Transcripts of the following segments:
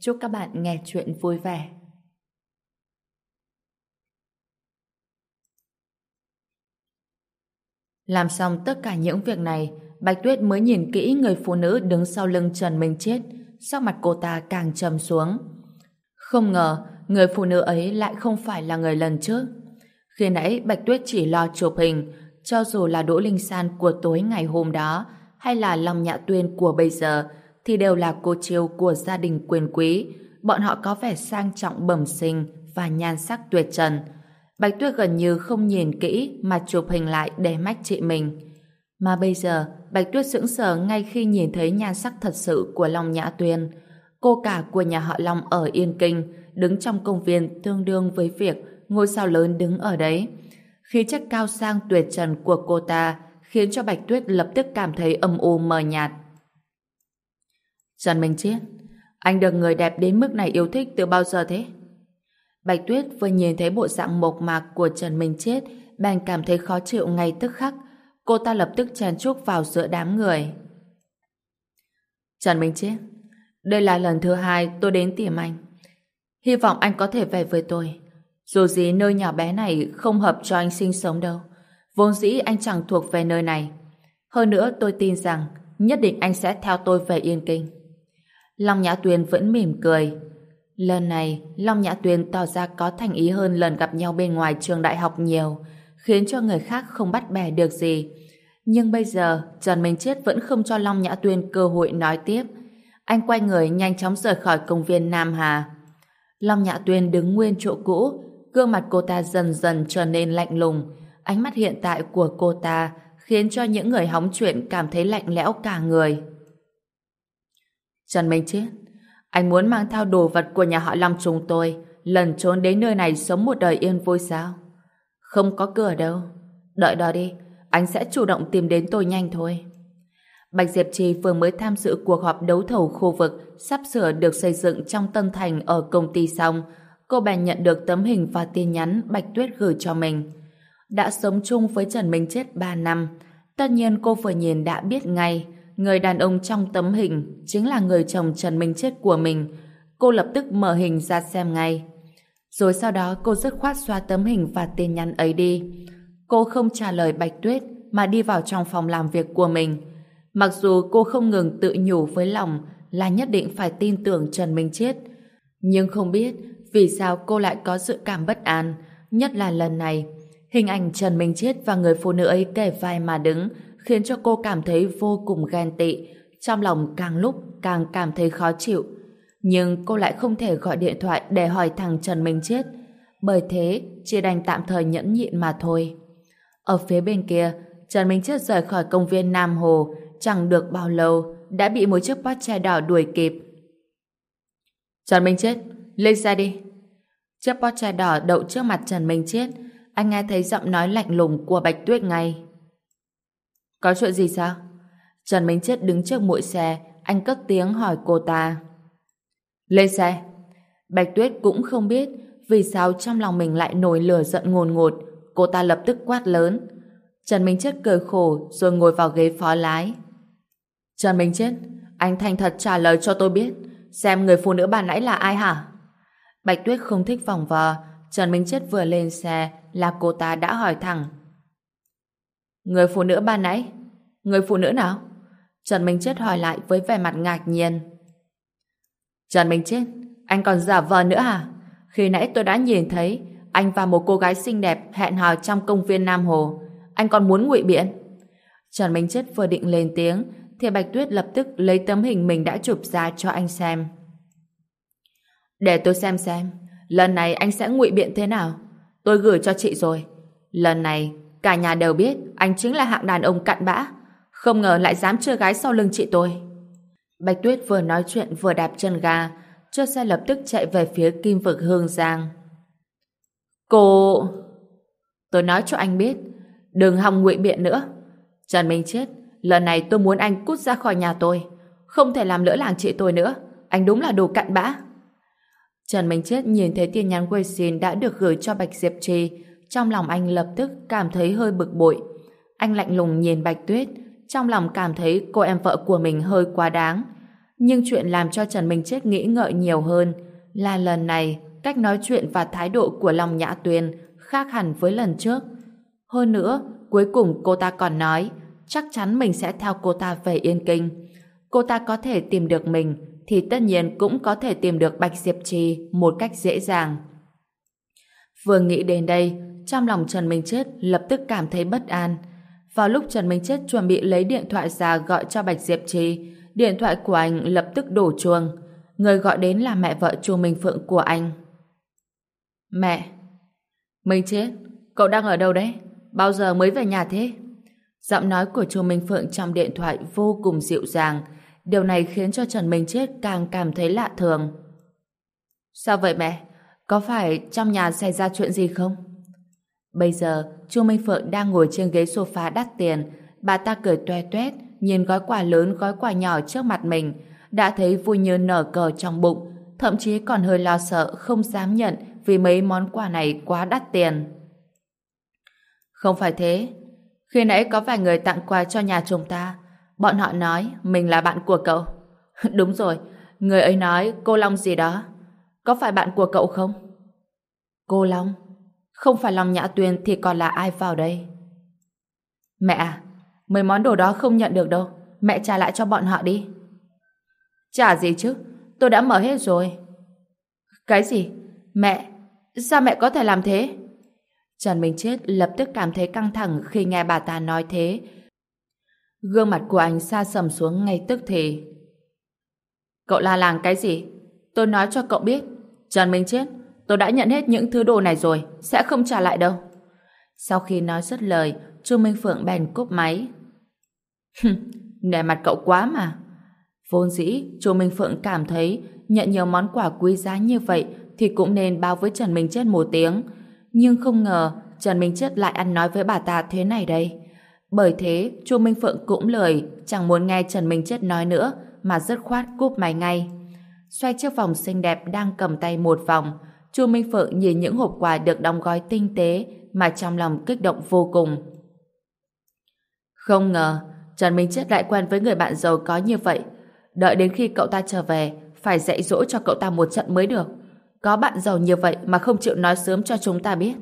Chúc các bạn nghe chuyện vui vẻ. Làm xong tất cả những việc này, Bạch Tuyết mới nhìn kỹ người phụ nữ đứng sau lưng Trần Minh Chết, sắc mặt cô ta càng trầm xuống. Không ngờ, người phụ nữ ấy lại không phải là người lần trước. Khi nãy Bạch Tuyết chỉ lo chụp hình, cho dù là Đỗ Linh San của tối ngày hôm đó, hay là Long Nhã Tuyên của bây giờ, thì đều là cô chiêu của gia đình quyền quý. Bọn họ có vẻ sang trọng bẩm sinh và nhan sắc tuyệt trần. Bạch Tuyết gần như không nhìn kỹ mà chụp hình lại để mách chị mình. Mà bây giờ, Bạch Tuyết sững sờ ngay khi nhìn thấy nhan sắc thật sự của Long Nhã Tuyên. Cô cả của nhà họ Long ở Yên Kinh, đứng trong công viên tương đương với việc ngôi sao lớn đứng ở đấy. Khí chất cao sang tuyệt trần của cô ta khiến cho Bạch Tuyết lập tức cảm thấy âm u mờ nhạt. Trần Minh Chiết, anh được người đẹp đến mức này yêu thích từ bao giờ thế? Bạch Tuyết vừa nhìn thấy bộ dạng mộc mạc của Trần Minh Chiết, bèn cảm thấy khó chịu ngay tức khắc. Cô ta lập tức chen chúc vào giữa đám người. Trần Minh Chiết, đây là lần thứ hai tôi đến tìm anh. Hy vọng anh có thể về với tôi. Dù gì nơi nhỏ bé này không hợp cho anh sinh sống đâu. Vốn dĩ anh chẳng thuộc về nơi này. Hơn nữa tôi tin rằng nhất định anh sẽ theo tôi về Yên Kinh. Long Nhã Tuyền vẫn mỉm cười. Lần này, Long Nhã Tuyền tỏ ra có thành ý hơn lần gặp nhau bên ngoài trường đại học nhiều, khiến cho người khác không bắt bẻ được gì. Nhưng bây giờ, Trần Minh Chết vẫn không cho Long Nhã Tuyên cơ hội nói tiếp. Anh quay người nhanh chóng rời khỏi công viên Nam Hà. Long Nhã Tuyên đứng nguyên chỗ cũ, gương mặt cô ta dần dần trở nên lạnh lùng. Ánh mắt hiện tại của cô ta khiến cho những người hóng chuyện cảm thấy lạnh lẽo cả người. Trần Minh Chết, anh muốn mang theo đồ vật của nhà họ Long chúng tôi, lần trốn đến nơi này sống một đời yên vui sao? Không có cửa đâu. Đợi đó đi, anh sẽ chủ động tìm đến tôi nhanh thôi. Bạch Diệp Trì vừa mới tham dự cuộc họp đấu thầu khu vực sắp sửa được xây dựng trong Tân Thành ở công ty xong, cô bèn nhận được tấm hình và tin nhắn Bạch Tuyết gửi cho mình. Đã sống chung với Trần Minh Chết 3 năm, tất nhiên cô vừa nhìn đã biết ngay Người đàn ông trong tấm hình chính là người chồng Trần Minh Chết của mình. Cô lập tức mở hình ra xem ngay. Rồi sau đó cô dứt khoát xoa tấm hình và tin nhắn ấy đi. Cô không trả lời Bạch Tuyết mà đi vào trong phòng làm việc của mình. Mặc dù cô không ngừng tự nhủ với lòng là nhất định phải tin tưởng Trần Minh Chết. Nhưng không biết vì sao cô lại có dự cảm bất an. Nhất là lần này, hình ảnh Trần Minh Chết và người phụ nữ ấy kề vai mà đứng khiến cho cô cảm thấy vô cùng ghen tị, trong lòng càng lúc càng cảm thấy khó chịu. Nhưng cô lại không thể gọi điện thoại để hỏi thằng Trần Minh Chết, bởi thế chỉ đành tạm thời nhẫn nhịn mà thôi. Ở phía bên kia, Trần Minh Chết rời khỏi công viên Nam Hồ, chẳng được bao lâu, đã bị một chiếc Porsche đỏ đuổi kịp. Trần Minh Chết, lên xe đi. Chiếc Porsche đỏ đậu trước mặt Trần Minh Chết, anh nghe thấy giọng nói lạnh lùng của Bạch Tuyết ngay. Có chuyện gì sao? Trần Minh Chết đứng trước mũi xe, anh cất tiếng hỏi cô ta. Lên xe. Bạch Tuyết cũng không biết vì sao trong lòng mình lại nổi lửa giận ngồn ngột. Cô ta lập tức quát lớn. Trần Minh Chết cười khổ rồi ngồi vào ghế phó lái. Trần Minh Chết, anh thành thật trả lời cho tôi biết xem người phụ nữ bà nãy là ai hả? Bạch Tuyết không thích vòng vò. Trần Minh Chết vừa lên xe là cô ta đã hỏi thẳng. Người phụ nữ ban nãy? Người phụ nữ nào? Trần Minh Chết hỏi lại với vẻ mặt ngạc nhiên. Trần Minh Chết, anh còn giả vờ nữa à? Khi nãy tôi đã nhìn thấy anh và một cô gái xinh đẹp hẹn hò trong công viên Nam Hồ. Anh còn muốn ngụy biện? Trần Minh Chết vừa định lên tiếng thì Bạch Tuyết lập tức lấy tấm hình mình đã chụp ra cho anh xem. Để tôi xem xem, lần này anh sẽ ngụy biện thế nào? Tôi gửi cho chị rồi. Lần này Cả nhà đều biết anh chính là hạng đàn ông cặn bã. Không ngờ lại dám chơi gái sau lưng chị tôi. Bạch Tuyết vừa nói chuyện vừa đạp chân ga. chiếc xe lập tức chạy về phía kim vực Hương Giang. Cô... Tôi nói cho anh biết, đừng hòng ngụy biện nữa. Trần Minh Chết, lần này tôi muốn anh cút ra khỏi nhà tôi. Không thể làm lỡ làng chị tôi nữa. Anh đúng là đồ cặn bã. Trần Minh Chết nhìn thấy tin nhắn quay xin đã được gửi cho Bạch Diệp Trì. Trong lòng anh lập tức cảm thấy hơi bực bội. Anh lạnh lùng nhìn Bạch Tuyết, trong lòng cảm thấy cô em vợ của mình hơi quá đáng. Nhưng chuyện làm cho Trần Minh Chết nghĩ ngợi nhiều hơn là lần này cách nói chuyện và thái độ của Long Nhã Tuyền khác hẳn với lần trước. Hơn nữa, cuối cùng cô ta còn nói chắc chắn mình sẽ theo cô ta về Yên Kinh. Cô ta có thể tìm được mình thì tất nhiên cũng có thể tìm được Bạch Diệp Trì một cách dễ dàng. Vừa nghĩ đến đây, trong lòng Trần Minh Chết lập tức cảm thấy bất an. Vào lúc Trần Minh Chết chuẩn bị lấy điện thoại ra gọi cho Bạch Diệp Trì, điện thoại của anh lập tức đổ chuông. Người gọi đến là mẹ vợ Chu Minh Phượng của anh. Mẹ! Minh Chết, cậu đang ở đâu đấy? Bao giờ mới về nhà thế? Giọng nói của Chu Minh Phượng trong điện thoại vô cùng dịu dàng. Điều này khiến cho Trần Minh Chết càng cảm thấy lạ thường. Sao vậy mẹ? Có phải trong nhà xảy ra chuyện gì không? Bây giờ, Chu Minh Phượng đang ngồi trên ghế sofa đắt tiền. Bà ta cười toe toét, nhìn gói quà lớn gói quà nhỏ trước mặt mình. Đã thấy vui như nở cờ trong bụng, thậm chí còn hơi lo sợ không dám nhận vì mấy món quà này quá đắt tiền. Không phải thế. Khi nãy có vài người tặng quà cho nhà chúng ta. Bọn họ nói mình là bạn của cậu. Đúng rồi, người ấy nói cô Long gì đó. Có phải bạn của cậu không? Cô Long? Không phải Long Nhã Tuyên thì còn là ai vào đây? Mẹ à, mấy món đồ đó không nhận được đâu. Mẹ trả lại cho bọn họ đi. Trả gì chứ? Tôi đã mở hết rồi. Cái gì? Mẹ? Sao mẹ có thể làm thế? Trần Minh Chết lập tức cảm thấy căng thẳng khi nghe bà ta nói thế. Gương mặt của anh xa sầm xuống ngay tức thì. Cậu la làng cái gì? Tôi nói cho cậu biết. Trần Minh Chết, tôi đã nhận hết những thứ đồ này rồi, sẽ không trả lại đâu. Sau khi nói dứt lời, Chu Minh Phượng bèn cúp máy. Nề mặt cậu quá mà. Vốn dĩ, Chu Minh Phượng cảm thấy nhận nhiều món quà quý giá như vậy thì cũng nên báo với Trần Minh Chết một tiếng. Nhưng không ngờ Trần Minh Chết lại ăn nói với bà ta thế này đây. Bởi thế, Chu Minh Phượng cũng lười, chẳng muốn nghe Trần Minh Chết nói nữa, mà dứt khoát cúp máy ngay. Xoay chiếc vòng xinh đẹp đang cầm tay một vòng, Chu Minh Phượng nhìn những hộp quà được đóng gói tinh tế mà trong lòng kích động vô cùng. Không ngờ, Trần Minh Chết lại quen với người bạn giàu có như vậy. Đợi đến khi cậu ta trở về, phải dạy dỗ cho cậu ta một trận mới được. Có bạn giàu như vậy mà không chịu nói sớm cho chúng ta biết.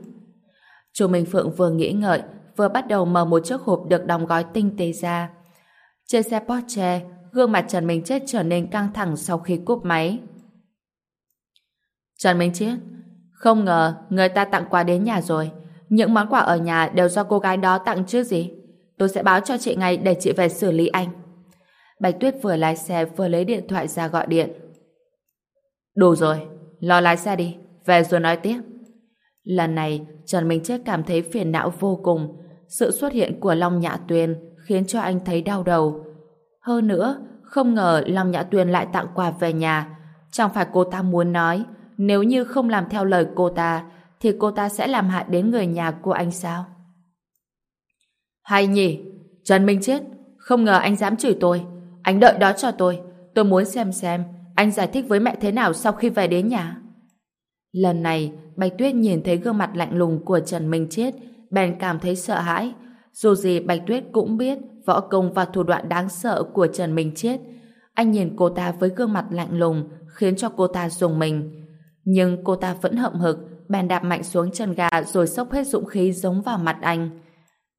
Chu Minh Phượng vừa nghĩ ngợi, vừa bắt đầu mở một chiếc hộp được đóng gói tinh tế ra. Trên xe Porsche, gương mặt Trần Minh Chết trở nên căng thẳng sau khi cúp máy. Trần Minh Chiết, không ngờ người ta tặng quà đến nhà rồi. Những món quà ở nhà đều do cô gái đó tặng chứ gì. Tôi sẽ báo cho chị ngay để chị về xử lý anh. Bạch Tuyết vừa lái xe vừa lấy điện thoại ra gọi điện. Đủ rồi, lo lái xe đi, về rồi nói tiếp. Lần này, Trần Minh Chết cảm thấy phiền não vô cùng. Sự xuất hiện của Long Nhã Tuyền khiến cho anh thấy đau đầu. Hơn nữa, không ngờ Long Nhã Tuyền lại tặng quà về nhà. Chẳng phải cô ta muốn nói, nếu như không làm theo lời cô ta, thì cô ta sẽ làm hại đến người nhà của anh sao? Hay nhỉ? Trần Minh Chết, không ngờ anh dám chửi tôi. Anh đợi đó cho tôi. Tôi muốn xem xem anh giải thích với mẹ thế nào sau khi về đến nhà. Lần này, Bạch Tuyết nhìn thấy gương mặt lạnh lùng của Trần Minh Chết, bèn cảm thấy sợ hãi. Dù gì Bạch Tuyết cũng biết võ công và thủ đoạn đáng sợ của Trần Minh Chết. Anh nhìn cô ta với gương mặt lạnh lùng, khiến cho cô ta dùng mình. Nhưng cô ta vẫn hậm hực, bèn đạp mạnh xuống chân gà rồi sốc hết dũng khí giống vào mặt anh.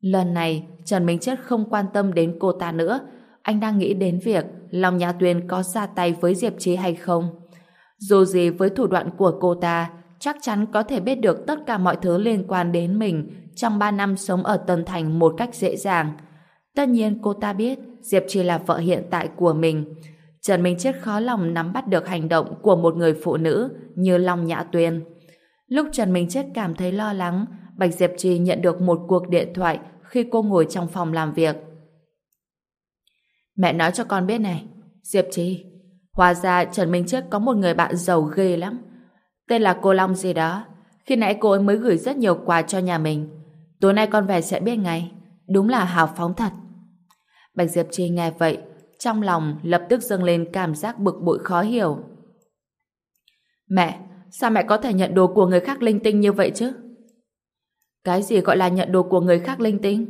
Lần này, Trần Minh Chết không quan tâm đến cô ta nữa. Anh đang nghĩ đến việc Long Nhã Tuyên có ra tay với Diệp Trí hay không. Dù gì với thủ đoạn của cô ta, chắc chắn có thể biết được tất cả mọi thứ liên quan đến mình trong 3 năm sống ở Tân Thành một cách dễ dàng. Tất nhiên cô ta biết Diệp Trí là vợ hiện tại của mình. Trần Minh Chết khó lòng nắm bắt được hành động của một người phụ nữ như Long Nhã Tuyên. Lúc Trần Minh Chết cảm thấy lo lắng, Bạch Diệp Trì nhận được một cuộc điện thoại khi cô ngồi trong phòng làm việc. Mẹ nói cho con biết này, Diệp Trì, Hóa ra Trần Minh Chết có một người bạn giàu ghê lắm. Tên là cô Long gì đó. Khi nãy cô ấy mới gửi rất nhiều quà cho nhà mình. Tối nay con về sẽ biết ngay. Đúng là hào phóng thật. Bạch Diệp Chi nghe vậy, trong lòng lập tức dâng lên cảm giác bực bội khó hiểu. Mẹ, sao mẹ có thể nhận đồ của người khác linh tinh như vậy chứ? Cái gì gọi là nhận đồ của người khác linh tinh?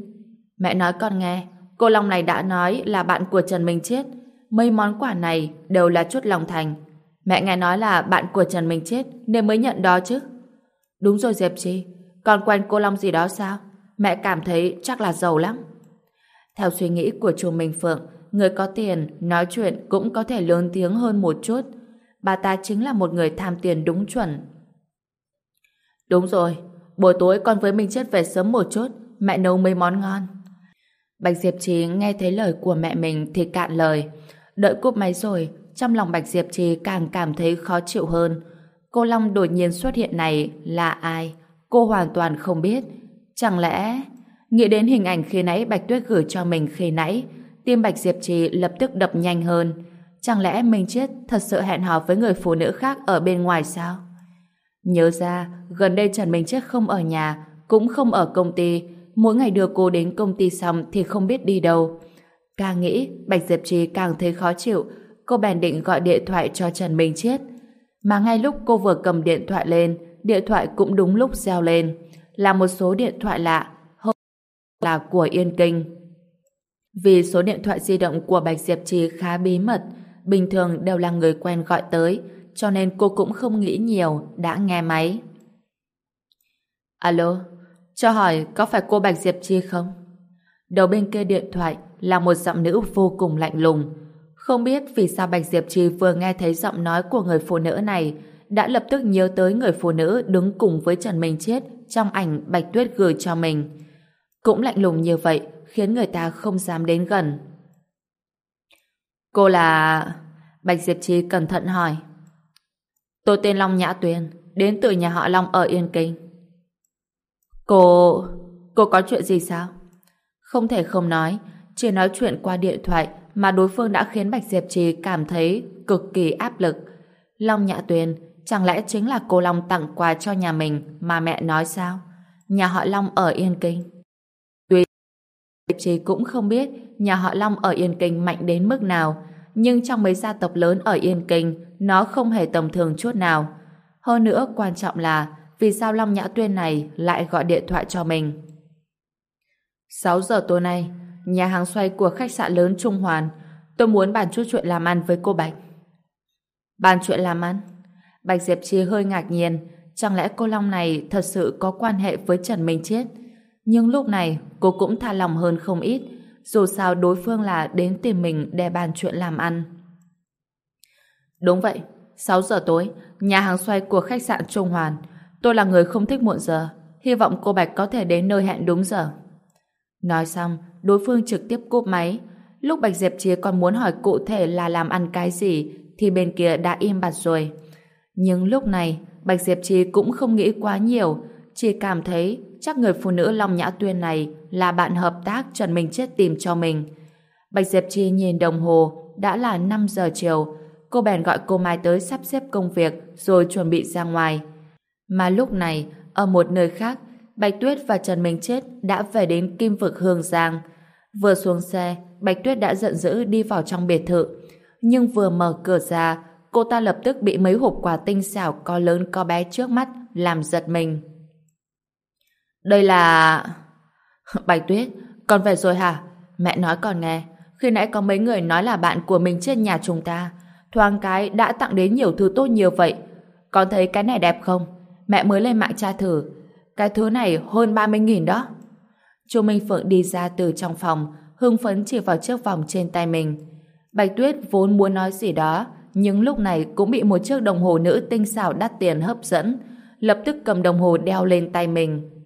Mẹ nói con nghe, cô Long này đã nói là bạn của Trần Minh Chết. Mấy món quà này đều là chút lòng thành. Mẹ nghe nói là bạn của Trần Minh Chết nên mới nhận đó chứ. Đúng rồi Diệp Chi, con quen cô Long gì đó sao? Mẹ cảm thấy chắc là giàu lắm. Theo suy nghĩ của chùa Minh Phượng, người có tiền nói chuyện cũng có thể lớn tiếng hơn một chút. Bà ta chính là một người tham tiền đúng chuẩn. Đúng rồi, buổi tối con với Minh Chết về sớm một chút, mẹ nấu mấy món ngon. Bạch Diệp Trì nghe thấy lời của mẹ mình thì cạn lời. Đợi cúp máy rồi, trong lòng Bạch Diệp Trì càng cảm thấy khó chịu hơn. Cô Long đột nhiên xuất hiện này là ai? Cô hoàn toàn không biết. Chẳng lẽ... Nghĩ đến hình ảnh khi nãy Bạch Tuyết gửi cho mình khi nãy, tim Bạch Diệp Trì lập tức đập nhanh hơn. Chẳng lẽ Minh Chết thật sự hẹn hò với người phụ nữ khác ở bên ngoài sao? Nhớ ra, gần đây Trần Minh Chết không ở nhà, cũng không ở công ty. Mỗi ngày đưa cô đến công ty xong thì không biết đi đâu. Càng nghĩ, Bạch Diệp Trì càng thấy khó chịu. Cô bèn định gọi điện thoại cho Trần Minh Chết. Mà ngay lúc cô vừa cầm điện thoại lên, điện thoại cũng đúng lúc reo lên. Là một số điện thoại lạ, là của Yên Kinh. Vì số điện thoại di động của Bạch Diệp Trì khá bí mật, bình thường đều là người quen gọi tới, cho nên cô cũng không nghĩ nhiều, đã nghe máy. Alo, cho hỏi có phải cô Bạch Diệp Chi không? Đầu bên kia điện thoại là một giọng nữ vô cùng lạnh lùng. Không biết vì sao Bạch Diệp Chi vừa nghe thấy giọng nói của người phụ nữ này đã lập tức nhớ tới người phụ nữ đứng cùng với Trần Minh Chết trong ảnh Bạch Tuyết gửi cho mình. Cũng lạnh lùng như vậy khiến người ta không dám đến gần. Cô là... Bạch Diệp trì cẩn thận hỏi. Tôi tên Long Nhã Tuyền, đến từ nhà họ Long ở Yên Kinh. Cô... cô có chuyện gì sao? Không thể không nói, chỉ nói chuyện qua điện thoại mà đối phương đã khiến Bạch Diệp Trì cảm thấy cực kỳ áp lực. Long Nhã Tuyền, chẳng lẽ chính là cô Long tặng quà cho nhà mình mà mẹ nói sao? Nhà họ Long ở Yên Kinh. Diệp Trì cũng không biết nhà họ Long ở Yên Kinh mạnh đến mức nào, nhưng trong mấy gia tộc lớn ở Yên Kinh, nó không hề tầm thường chút nào. Hơn nữa, quan trọng là vì sao Long Nhã Tuyên này lại gọi điện thoại cho mình. 6 giờ tối nay, nhà hàng xoay của khách sạn lớn Trung Hoàn, tôi muốn bàn chút chuyện làm ăn với cô Bạch. Bàn chuyện làm ăn? Bạch Diệp Chi hơi ngạc nhiên, chẳng lẽ cô Long này thật sự có quan hệ với Trần Minh Chiết? Nhưng lúc này, cô cũng tha lòng hơn không ít, dù sao đối phương là đến tìm mình để bàn chuyện làm ăn. Đúng vậy, 6 giờ tối, nhà hàng xoay của khách sạn Trung Hoàn. Tôi là người không thích muộn giờ, hy vọng cô Bạch có thể đến nơi hẹn đúng giờ. Nói xong, đối phương trực tiếp cúp máy. Lúc Bạch Diệp Chia còn muốn hỏi cụ thể là làm ăn cái gì, thì bên kia đã im bặt rồi. Nhưng lúc này, Bạch Diệp Chi cũng không nghĩ quá nhiều, chỉ cảm thấy chắc người phụ nữ Long Nhã Tuyên này là bạn hợp tác Trần Minh Chết tìm cho mình. Bạch Diệp Chi nhìn đồng hồ, đã là 5 giờ chiều, cô bèn gọi cô Mai tới sắp xếp công việc rồi chuẩn bị ra ngoài. Mà lúc này, ở một nơi khác, Bạch Tuyết và Trần Minh Chết đã về đến Kim Vực Hương Giang. Vừa xuống xe, Bạch Tuyết đã giận dữ đi vào trong biệt thự. Nhưng vừa mở cửa ra, cô ta lập tức bị mấy hộp quà tinh xảo có lớn có bé trước mắt làm giật mình. Đây là... Bạch Tuyết, con về rồi hả? Mẹ nói con nghe, khi nãy có mấy người nói là bạn của mình trên nhà chúng ta. Thoáng cái đã tặng đến nhiều thứ tốt nhiều vậy. Con thấy cái này đẹp không? Mẹ mới lên mạng tra thử. Cái thứ này hơn 30.000 đó. Chu Minh Phượng đi ra từ trong phòng, hưng phấn chỉ vào chiếc vòng trên tay mình. Bạch Tuyết vốn muốn nói gì đó, nhưng lúc này cũng bị một chiếc đồng hồ nữ tinh xảo đắt tiền hấp dẫn, lập tức cầm đồng hồ đeo lên tay mình.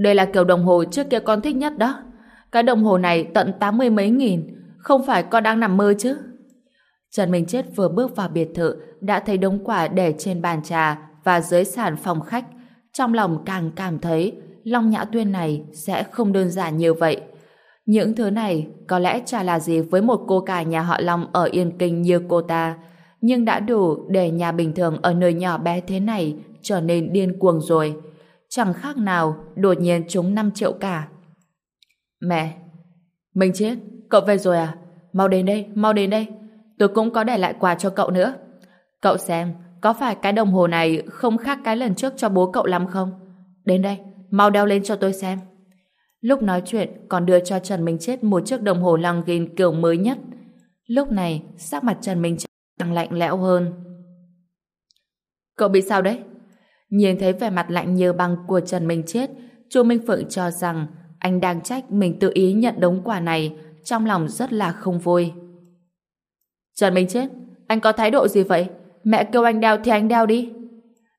Đây là kiểu đồng hồ trước kia con thích nhất đó. Cái đồng hồ này tận tám mươi mấy nghìn, không phải con đang nằm mơ chứ? Trần Minh Chết vừa bước vào biệt thự đã thấy đống quả để trên bàn trà và dưới sàn phòng khách. Trong lòng càng cảm thấy Long Nhã Tuyên này sẽ không đơn giản như vậy. Những thứ này có lẽ chả là gì với một cô cả nhà họ Long ở Yên Kinh như cô ta, nhưng đã đủ để nhà bình thường ở nơi nhỏ bé thế này trở nên điên cuồng rồi. Chẳng khác nào đột nhiên trúng 5 triệu cả. Mẹ! Mình chết! Cậu về rồi à? Mau đến đây, mau đến đây. Tôi cũng có để lại quà cho cậu nữa. Cậu xem, có phải cái đồng hồ này không khác cái lần trước cho bố cậu lắm không? Đến đây, mau đeo lên cho tôi xem. Lúc nói chuyện còn đưa cho Trần Minh Chết một chiếc đồng hồ Longines kiểu mới nhất. Lúc này, sắc mặt Trần Minh Chết càng lạnh lẽo hơn. Cậu bị sao đấy? Nhìn thấy vẻ mặt lạnh như băng của Trần Minh Chết, Chu Minh Phượng cho rằng anh đang trách mình tự ý nhận đống quà này, trong lòng rất là không vui. Trần Minh Chết, anh có thái độ gì vậy? Mẹ kêu anh đeo thì anh đeo đi.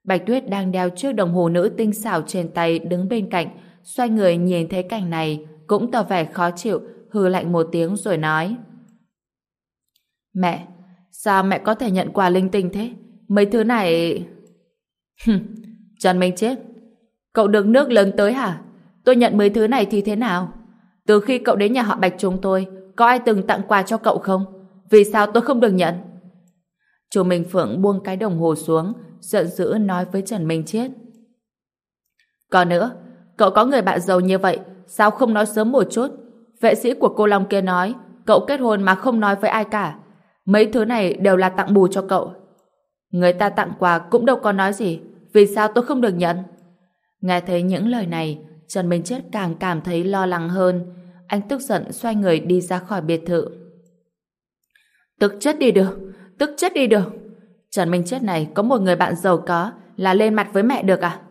Bạch Tuyết đang đeo chiếc đồng hồ nữ tinh xảo trên tay đứng bên cạnh, xoay người nhìn thấy cảnh này, cũng tỏ vẻ khó chịu, hừ lạnh một tiếng rồi nói. Mẹ, sao mẹ có thể nhận quà linh tinh thế? Mấy thứ này... Trần Minh chết. Cậu được nước lớn tới hả? Tôi nhận mấy thứ này thì thế nào? Từ khi cậu đến nhà họ Bạch chúng tôi, có ai từng tặng quà cho cậu không? Vì sao tôi không được nhận? Chu Minh Phượng buông cái đồng hồ xuống, giận dữ nói với Trần Minh Chiết. Còn nữa, cậu có người bạn giàu như vậy, sao không nói sớm một chút? Vệ sĩ của cô Long kia nói, cậu kết hôn mà không nói với ai cả. Mấy thứ này đều là tặng bù cho cậu. Người ta tặng quà cũng đâu có nói gì, vì sao tôi không được nhận? Nghe thấy những lời này, Trần Minh Chết càng cảm thấy lo lắng hơn. Anh tức giận xoay người đi ra khỏi biệt thự. Tức chết đi được, tức chết đi được. Trần Minh Chết này có một người bạn giàu có là lên mặt với mẹ được à?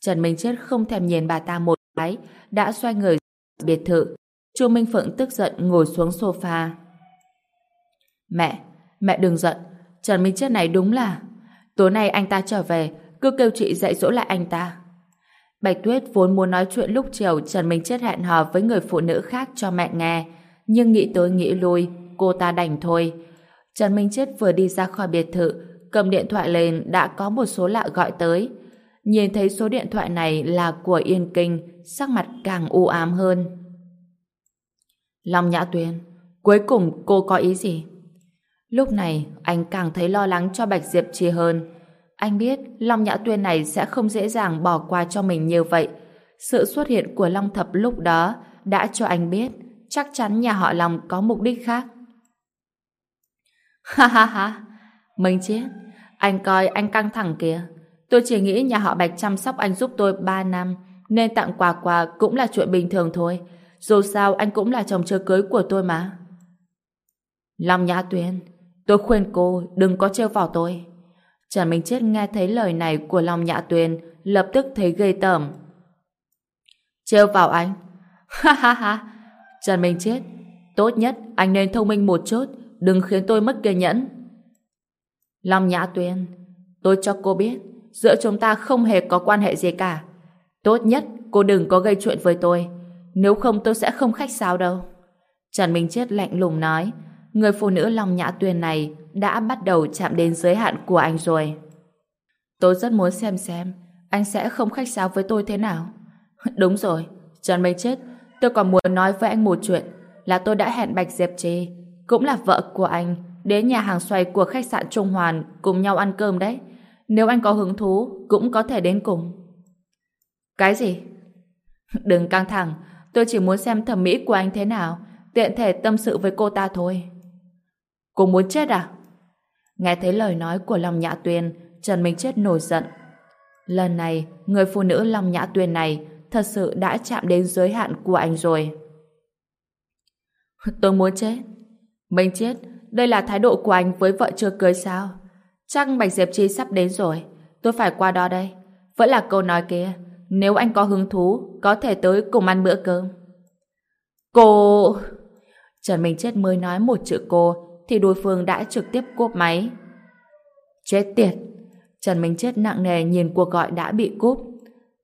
Trần Minh Chết không thèm nhìn bà ta một cái, đã xoay người biệt thự. Chu Minh Phượng tức giận ngồi xuống sofa. Mẹ, mẹ đừng giận. Trần Minh Chết này đúng là... Tối nay anh ta trở về, cứ kêu chị dạy dỗ lại anh ta. Bạch Tuyết vốn muốn nói chuyện lúc chiều Trần Minh Chết hẹn hò với người phụ nữ khác cho mẹ nghe, nhưng nghĩ tới nghĩ lui, cô ta đành thôi. Trần Minh Chết vừa đi ra khỏi biệt thự, cầm điện thoại lên đã có một số lạ gọi tới. Nhìn thấy số điện thoại này là của Yên Kinh, sắc mặt càng u ám hơn. Long Nhã Tuyên, cuối cùng cô có ý gì? Lúc này, anh càng thấy lo lắng cho Bạch Diệp Chi hơn. Anh biết Long Nhã Tuyên này sẽ không dễ dàng bỏ qua cho mình như vậy. Sự xuất hiện của Long Thập lúc đó đã cho anh biết chắc chắn nhà họ Long có mục đích khác. Ha ha ha, mình chết. Anh coi anh căng thẳng kìa. Tôi chỉ nghĩ nhà họ Bạch chăm sóc anh giúp tôi 3 năm, nên tặng quà quà cũng là chuyện bình thường thôi. Dù sao anh cũng là chồng chưa cưới của tôi mà. Long Nhã Tuyên, tôi khuyên cô đừng có trêu vào tôi. Trần Minh Chết nghe thấy lời này của Long Nhã Tuyền lập tức thấy gây tởm. Trêu vào anh? Ha ha ha! Trần Minh Chết, tốt nhất anh nên thông minh một chút, đừng khiến tôi mất kiên nhẫn. Long Nhã Tuyền, tôi cho cô biết, giữa chúng ta không hề có quan hệ gì cả. Tốt nhất cô đừng có gây chuyện với tôi, nếu không tôi sẽ không khách sáo đâu. Trần Minh Chết lạnh lùng nói, người phụ nữ lòng Nhã tuyền này đã bắt đầu chạm đến giới hạn của anh rồi. Tôi rất muốn xem xem anh sẽ không khách sáo với tôi thế nào. Đúng rồi, Trần Minh Chết, tôi còn muốn nói với anh một chuyện là tôi đã hẹn Bạch Diệp Trì, cũng là vợ của anh, đến nhà hàng xoay của khách sạn Trung Hoàn cùng nhau ăn cơm đấy. Nếu anh có hứng thú, cũng có thể đến cùng. Cái gì? Đừng căng thẳng, tôi chỉ muốn xem thẩm mỹ của anh thế nào, tiện thể tâm sự với cô ta thôi. Cô muốn chết à? Nghe thấy lời nói của Long Nhã Tuyên, Trần Minh Chết nổi giận. Lần này, người phụ nữ Long Nhã Tuyên này thật sự đã chạm đến giới hạn của anh rồi. Tôi muốn chết. Minh Chết, đây là thái độ của anh với vợ chưa cưới sao? Chắc Bạch Diệp Chi sắp đến rồi. Tôi phải qua đó đây. Vẫn là câu nói kia. Nếu anh có hứng thú, có thể tới cùng ăn bữa cơm. Cô... Trần Minh Chết mới nói một chữ cô thì đối phương đã trực tiếp cúp máy. Chết tiệt! Trần Minh Chết nặng nề nhìn cuộc gọi đã bị cúp.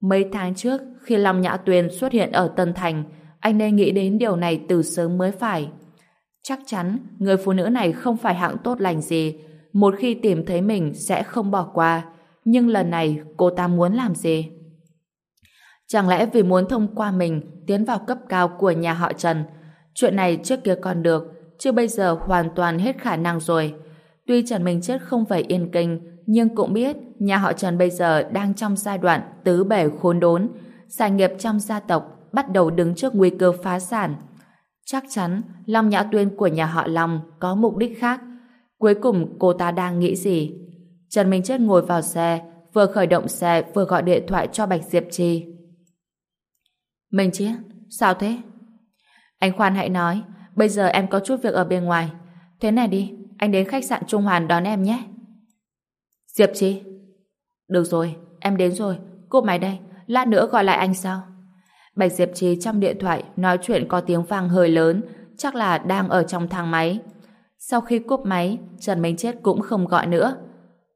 Mấy tháng trước, khi Long Nhã Tuyền xuất hiện ở Tân Thành, anh nên nghĩ đến điều này từ sớm mới phải. Chắc chắn, người phụ nữ này không phải hạng tốt lành gì. Một khi tìm thấy mình sẽ không bỏ qua. Nhưng lần này, cô ta muốn làm gì? Chẳng lẽ vì muốn thông qua mình tiến vào cấp cao của nhà họ Trần? Chuyện này trước kia còn được, chứ bây giờ hoàn toàn hết khả năng rồi. Tuy Trần Minh Chết không phải yên kinh, nhưng cũng biết nhà họ Trần bây giờ đang trong giai đoạn tứ bể khốn đốn, sản nghiệp trong gia tộc bắt đầu đứng trước nguy cơ phá sản. Chắc chắn Long Nhã Tuyên của nhà họ Long có mục đích khác. Cuối cùng cô ta đang nghĩ gì? Trần Minh Chết ngồi vào xe, vừa khởi động xe vừa gọi điện thoại cho Bạch Diệp Trì. Minh Chết, sao thế? Anh khoan hãy nói, bây giờ em có chút việc ở bên ngoài. Thế này đi, anh đến khách sạn Trung Hoàn đón em nhé. Diệp Chi Được rồi, em đến rồi, Cúp máy đây, lát nữa gọi lại anh sao? Bạch Diệp Chi trong điện thoại nói chuyện có tiếng vang hơi lớn, chắc là đang ở trong thang máy. Sau khi cúp máy, Trần Minh Chết cũng không gọi nữa.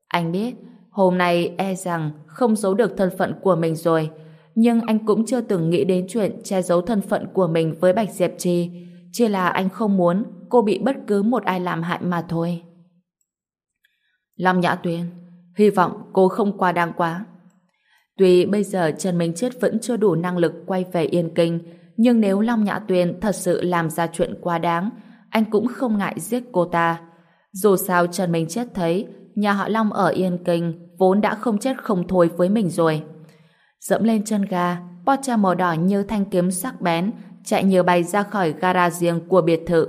Anh biết, hôm nay e rằng không giấu được thân phận của mình rồi, nhưng anh cũng chưa từng nghĩ đến chuyện che giấu thân phận của mình với Bạch Diệp Trì, chỉ là anh không muốn cô bị bất cứ một ai làm hại mà thôi. Long Nhã Tuyên, hy vọng cô không quá đáng quá. Tuy bây giờ Trần Minh Chết vẫn chưa đủ năng lực quay về Yên Kinh, nhưng nếu Long Nhã Tuyên thật sự làm ra chuyện quá đáng, anh cũng không ngại giết cô ta. Dù sao Trần Minh Chết thấy nhà họ Long ở Yên Kinh vốn đã không chết không thôi với mình rồi. Dẫm lên chân ga, Porsche màu đỏ như thanh kiếm sắc bén chạy như bay ra khỏi gara riêng của biệt thự.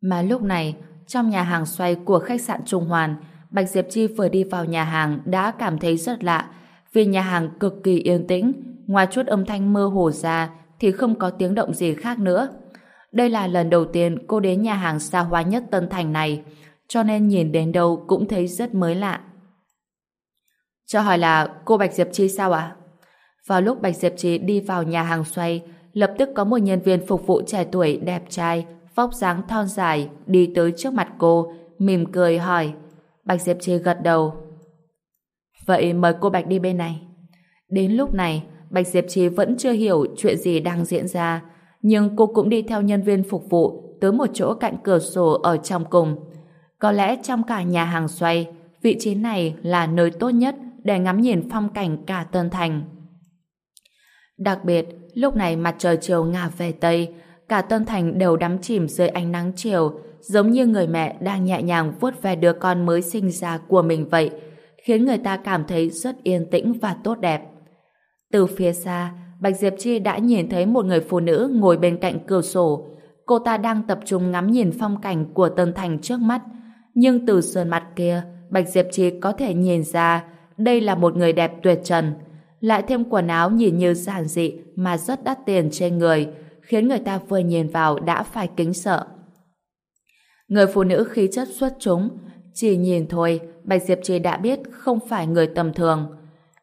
Mà lúc này, trong nhà hàng xoay của khách sạn Trung Hoàn, Bạch Diệp Chi vừa đi vào nhà hàng đã cảm thấy rất lạ, vì nhà hàng cực kỳ yên tĩnh, ngoài chút âm thanh mơ hồ ra thì không có tiếng động gì khác nữa. Đây là lần đầu tiên cô đến nhà hàng xa hoa nhất Tân Thành này, cho nên nhìn đến đâu cũng thấy rất mới lạ. Cho hỏi là cô Bạch Diệp Chi sao ạ? Vào lúc Bạch Diệp Chi đi vào nhà hàng xoay, lập tức có một nhân viên phục vụ trẻ tuổi đẹp trai, vóc dáng thon dài, đi tới trước mặt cô, mỉm cười hỏi. Bạch Diệp Trì gật đầu. Vậy mời cô Bạch đi bên này. Đến lúc này, Bạch Diệp Trì vẫn chưa hiểu chuyện gì đang diễn ra, nhưng cô cũng đi theo nhân viên phục vụ tới một chỗ cạnh cửa sổ ở trong cùng. Có lẽ trong cả nhà hàng xoay, vị trí này là nơi tốt nhất để ngắm nhìn phong cảnh cả Tân Thành. Đặc biệt, lúc này mặt trời chiều ngả về Tây, cả Tân Thành đều đắm chìm dưới ánh nắng chiều, giống như người mẹ đang nhẹ nhàng vuốt ve đứa con mới sinh ra của mình vậy, khiến người ta cảm thấy rất yên tĩnh và tốt đẹp. Từ phía xa, Bạch Diệp Chi đã nhìn thấy một người phụ nữ ngồi bên cạnh cửa sổ. Cô ta đang tập trung ngắm nhìn phong cảnh của Tân Thành trước mắt, nhưng từ sườn mặt kia, Bạch Diệp Chi có thể nhìn ra đây là một người đẹp tuyệt trần. Lại thêm quần áo nhìn như giản dị mà rất đắt tiền trên người, khiến người ta vừa nhìn vào đã phải kính sợ. Người phụ nữ khí chất xuất chúng, chỉ nhìn thôi, Bạch Diệp Trì đã biết không phải người tầm thường.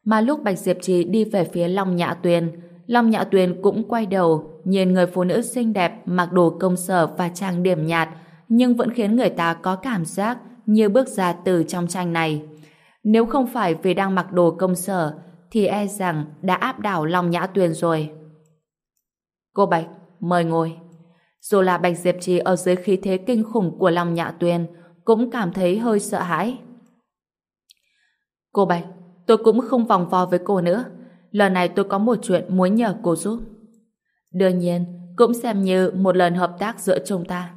Mà lúc Bạch Diệp Trì đi về phía Long Nhã Tuyền, Long Nhã Tuyền cũng quay đầu, nhìn người phụ nữ xinh đẹp mặc đồ công sở và trang điểm nhạt, nhưng vẫn khiến người ta có cảm giác như bước ra từ trong tranh này. Nếu không phải vì đang mặc đồ công sở, thì e rằng đã áp đảo lòng Nhã Tuyền rồi. Cô Bạch, mời ngồi. Dù là Bạch Diệp Trì ở dưới khí thế kinh khủng của lòng Nhã Tuyền, cũng cảm thấy hơi sợ hãi. Cô Bạch, tôi cũng không vòng vo với cô nữa. Lần này tôi có một chuyện muốn nhờ cô giúp. Đương nhiên, cũng xem như một lần hợp tác giữa chúng ta.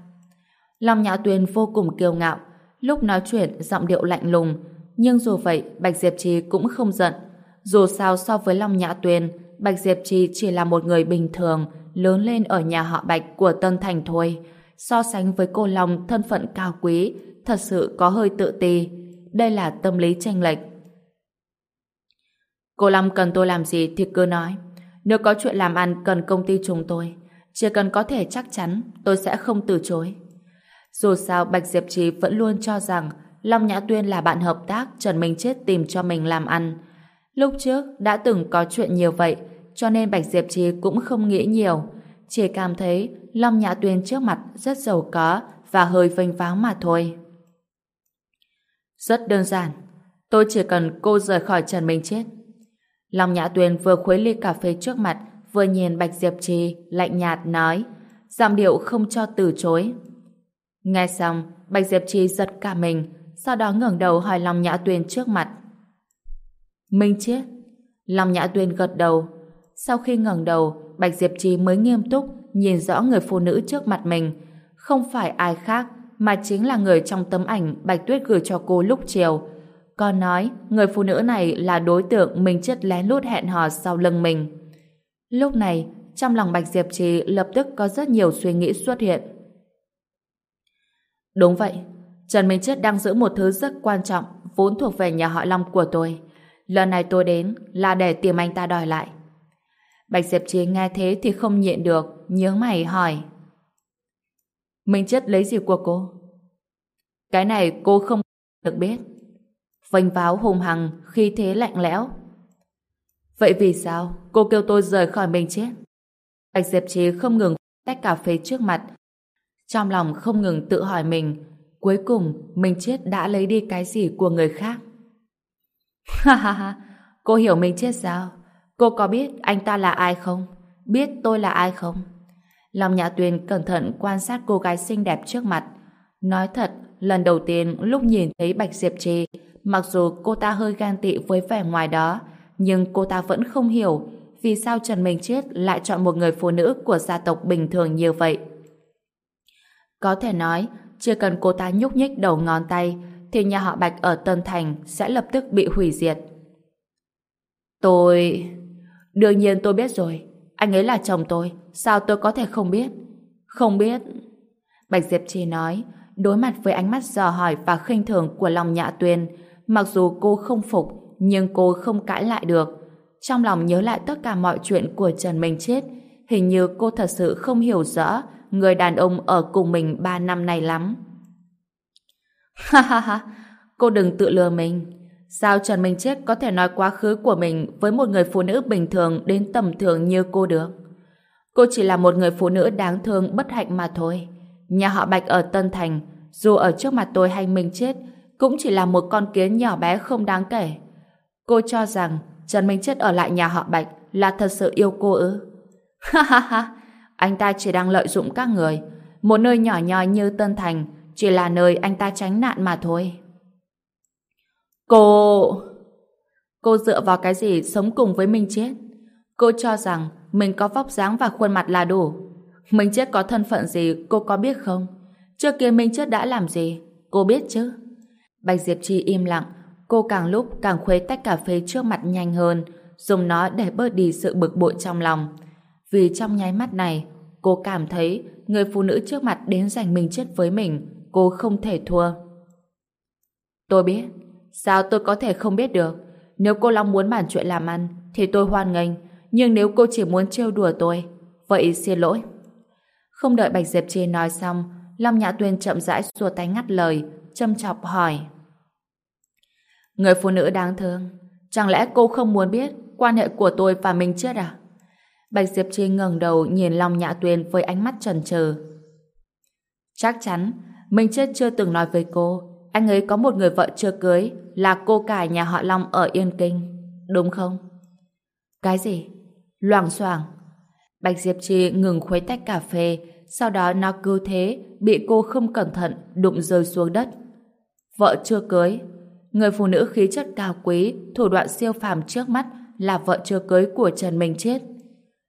Long Nhã Tuyền vô cùng kiêu ngạo, lúc nói chuyện giọng điệu lạnh lùng, nhưng dù vậy Bạch Diệp Trì cũng không giận. Dù sao so với Long Nhã Tuyền, Bạch Diệp Trì chỉ là một người bình thường, lớn lên ở nhà họ Bạch của Tân Thành thôi. So sánh với cô Long thân phận cao quý, thật sự có hơi tự ti. Đây là tâm lý tranh lệch. Cô Long cần tôi làm gì thì cứ nói. Nếu có chuyện làm ăn cần công ty chúng tôi, chỉ cần có thể chắc chắn tôi sẽ không từ chối. Dù sao Bạch Diệp Trì vẫn luôn cho rằng Long Nhã Tuyên là bạn hợp tác Trần Minh Chết tìm cho mình làm ăn. Lúc trước đã từng có chuyện nhiều vậy cho nên Bạch Diệp Trì cũng không nghĩ nhiều. Chỉ cảm thấy Long Nhã Tuyên trước mặt rất giàu có và hơi vênh váng mà thôi. Rất đơn giản. Tôi chỉ cần cô rời khỏi Trần Minh Chết. Long Nhã Tuyên vừa khuấy ly cà phê trước mặt vừa nhìn Bạch Diệp Trì lạnh nhạt nói giọng điệu không cho từ chối. Nghe xong, Bạch Diệp Trì giật cả mình sau đó ngẩng đầu hỏi Long Nhã Tuyên trước mặt. Minh Chiết Long Nhã Tuyên gật đầu. Sau khi ngẩng đầu, Bạch Diệp Trì mới nghiêm túc nhìn rõ người phụ nữ trước mặt mình. Không phải ai khác, mà chính là người trong tấm ảnh Bạch Tuyết gửi cho cô lúc chiều. Còn nói, người phụ nữ này là đối tượng Minh Chiết lén lút hẹn hò sau lưng mình. Lúc này, trong lòng Bạch Diệp Trì lập tức có rất nhiều suy nghĩ xuất hiện. Đúng vậy, Trần Minh Chết đang giữ một thứ rất quan trọng vốn thuộc về nhà họ Long của tôi. Lần này tôi đến là để tìm anh ta đòi lại. Bạch Diệp Trì nghe thế thì không nhịn được, nhớ mày hỏi. Minh Chết lấy gì của cô? Cái này cô không được biết. Vênh váo hùng hằng, khi thế lạnh lẽo. Vậy vì sao cô kêu tôi rời khỏi mình Chết? Bạch Diệp Trì không ngừng tách cà phê trước mặt. Trong lòng không ngừng tự hỏi mình cuối cùng Minh Chết đã lấy đi cái gì của người khác. Ha ha ha, cô hiểu mình Chết sao? Cô có biết anh ta là ai không? Biết tôi là ai không? Lòng Nhã Tuyền cẩn thận quan sát cô gái xinh đẹp trước mặt. Nói thật, lần đầu tiên lúc nhìn thấy Bạch Diệp Trì, mặc dù cô ta hơi gan tị với vẻ ngoài đó, nhưng cô ta vẫn không hiểu vì sao Trần Minh Chết lại chọn một người phụ nữ của gia tộc bình thường như vậy. Có thể nói, chưa cần cô ta nhúc nhích đầu ngón tay thì nhà họ Bạch ở Tân Thành sẽ lập tức bị hủy diệt. Tôi... Đương nhiên tôi biết rồi. Anh ấy là chồng tôi. Sao tôi có thể không biết? Không biết. Bạch Diệp Chi nói, đối mặt với ánh mắt dò hỏi và khinh thường của lòng nhã tuyên, mặc dù cô không phục, nhưng cô không cãi lại được. Trong lòng nhớ lại tất cả mọi chuyện của Trần Minh Chết, hình như cô thật sự không hiểu rõ người đàn ông ở cùng mình ba năm nay lắm. Ha ha ha, cô đừng tự lừa mình. Sao Trần Minh Chết có thể nói quá khứ của mình với một người phụ nữ bình thường đến tầm thường như cô được? Cô chỉ là một người phụ nữ đáng thương bất hạnh mà thôi. Nhà họ Bạch ở Tân Thành, dù ở trước mặt tôi hay Minh Chết, cũng chỉ là một con kiến nhỏ bé không đáng kể. Cô cho rằng Trần Minh Chết ở lại nhà họ Bạch là thật sự yêu cô ư? Ha ha ha, anh ta chỉ đang lợi dụng các người. Một nơi nhỏ nhoi như Tân Thành chỉ là nơi anh ta tránh nạn mà thôi. Cô... Cô dựa vào cái gì sống cùng với Minh Chết? Cô cho rằng mình có vóc dáng và khuôn mặt là đủ. Minh Chết có thân phận gì cô có biết không? Trước kia Minh Chết đã làm gì? Cô biết chứ? Bạch Diệp Chi im lặng. Cô càng lúc càng khuấy tách cà phê trước mặt nhanh hơn, dùng nó để bớt đi sự bực bội trong lòng. Vì trong nháy mắt này, cô cảm thấy người phụ nữ trước mặt đến giành mình chết với mình, cô không thể thua. Tôi biết, sao tôi có thể không biết được? Nếu cô Long muốn bàn chuyện làm ăn, thì tôi hoan nghênh, nhưng nếu cô chỉ muốn trêu đùa tôi, vậy xin lỗi. Không đợi Bạch Diệp Trì nói xong, Long Nhã Tuyên chậm rãi xua tay ngắt lời, châm chọc hỏi. Người phụ nữ đáng thương, chẳng lẽ cô không muốn biết quan hệ của tôi và mình chết à? Bạch Diệp Trì ngẩng đầu nhìn Long Nhã Tuyên với ánh mắt trần trờ. Chắc chắn, Minh Chết chưa từng nói với cô, anh ấy có một người vợ chưa cưới, là cô cả nhà họ Long ở Yên Kinh. Đúng không? Cái gì? Loảng xoảng. Bạch Diệp Trì ngừng khuấy tách cà phê, sau đó nó cứ thế, bị cô không cẩn thận, đụng rơi xuống đất. Vợ chưa cưới. Người phụ nữ khí chất cao quý, thủ đoạn siêu phàm trước mắt là vợ chưa cưới của Trần Minh Chết.